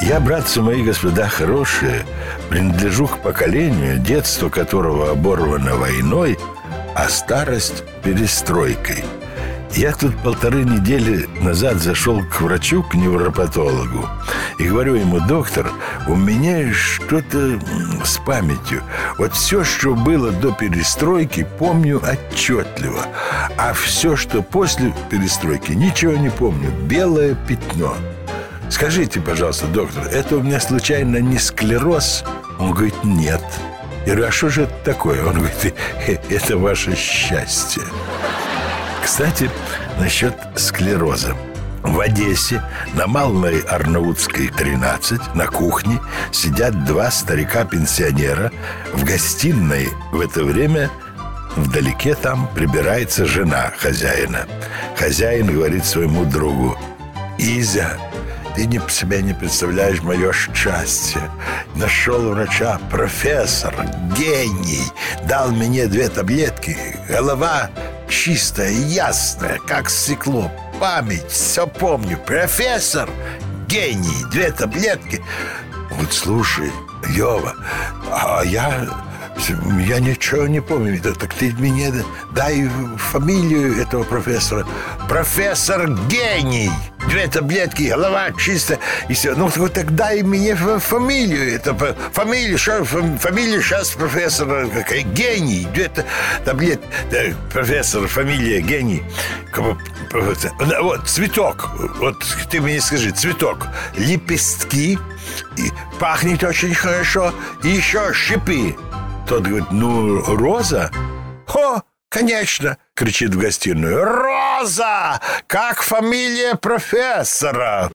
Я, братцы мои, господа хорошие, принадлежу к поколению, детство которого оборвано войной, а старость перестройкой – я тут полторы недели назад зашел к врачу, к невропатологу, и говорю ему, доктор, у меня что-то с памятью. Вот все, что было до перестройки, помню отчетливо. А все, что после перестройки, ничего не помню. Белое пятно. Скажите, пожалуйста, доктор, это у меня случайно не склероз? Он говорит, нет. Я говорю, а что же это такое? Он говорит, это ваше счастье. Кстати, насчет склероза. В Одессе на Малой Арнаутской 13 на кухне сидят два старика-пенсионера. В гостиной в это время вдалеке там прибирается жена хозяина. Хозяин говорит своему другу «Изя, ты не, себя не представляешь мое счастье. Нашел врача профессор, гений, дал мне две таблетки, голова чистая, ясная, как стекло, память, все помню. Профессор, гений, две таблетки. Вот слушай, Лева, а я я ничего не помню. Так ты мне дай фамилию этого профессора. Профессор гений. Две таблетки, голова чистая. И все. Ну, так дай мне фамилию. Это фамилия, что, фамилия сейчас профессора. Какая? Гений. Две таблетки. Профессор, фамилия, гений. Вот, цветок. Вот ты мне скажи, цветок. Лепестки. И пахнет очень хорошо. И еще шипы. Тот говорит, ну, Роза? Хо, конечно, кричит в гостиную. Роза! Как фамилия профессора?